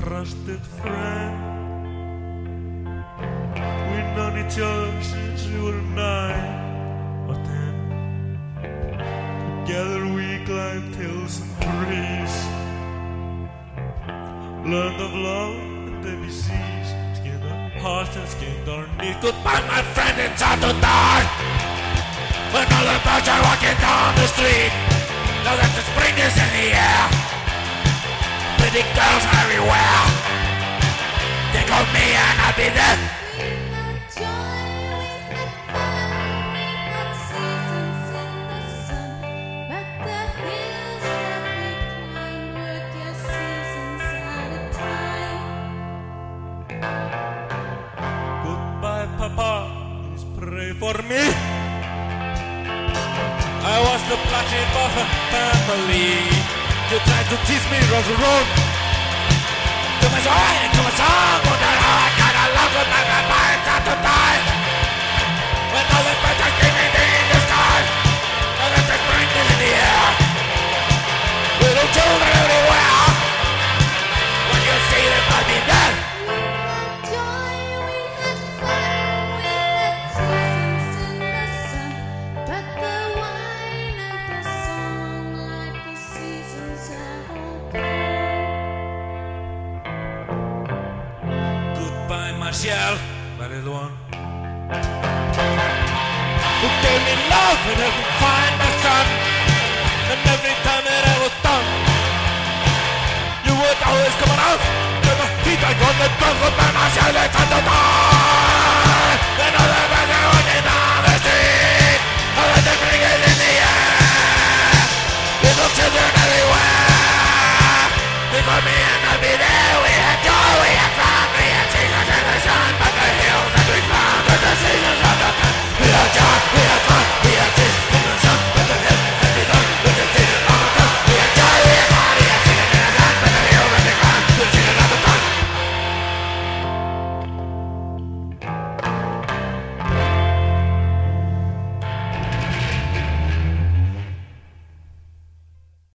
trusted friend. We've known each other since we were nine or ten. Together we climbed hills and trees. Learned of love and the disease. Skinned our hearts and skinned our knees. Goodbye, my friend, it's time to die. When all the birds are walking down the street. now that the spring is in the Pretty girls everywhere. Think of me and I'll be there. Goodbye, Papa. Pray for me. I was the of a family. You tried to teach me to wrong. To my soul, to my Goodbye, Martial, my little one. Who gave me love and helped me find my sun. And every time that I was done, you would always come around. With my feet like on the ground, goodbye, Martial,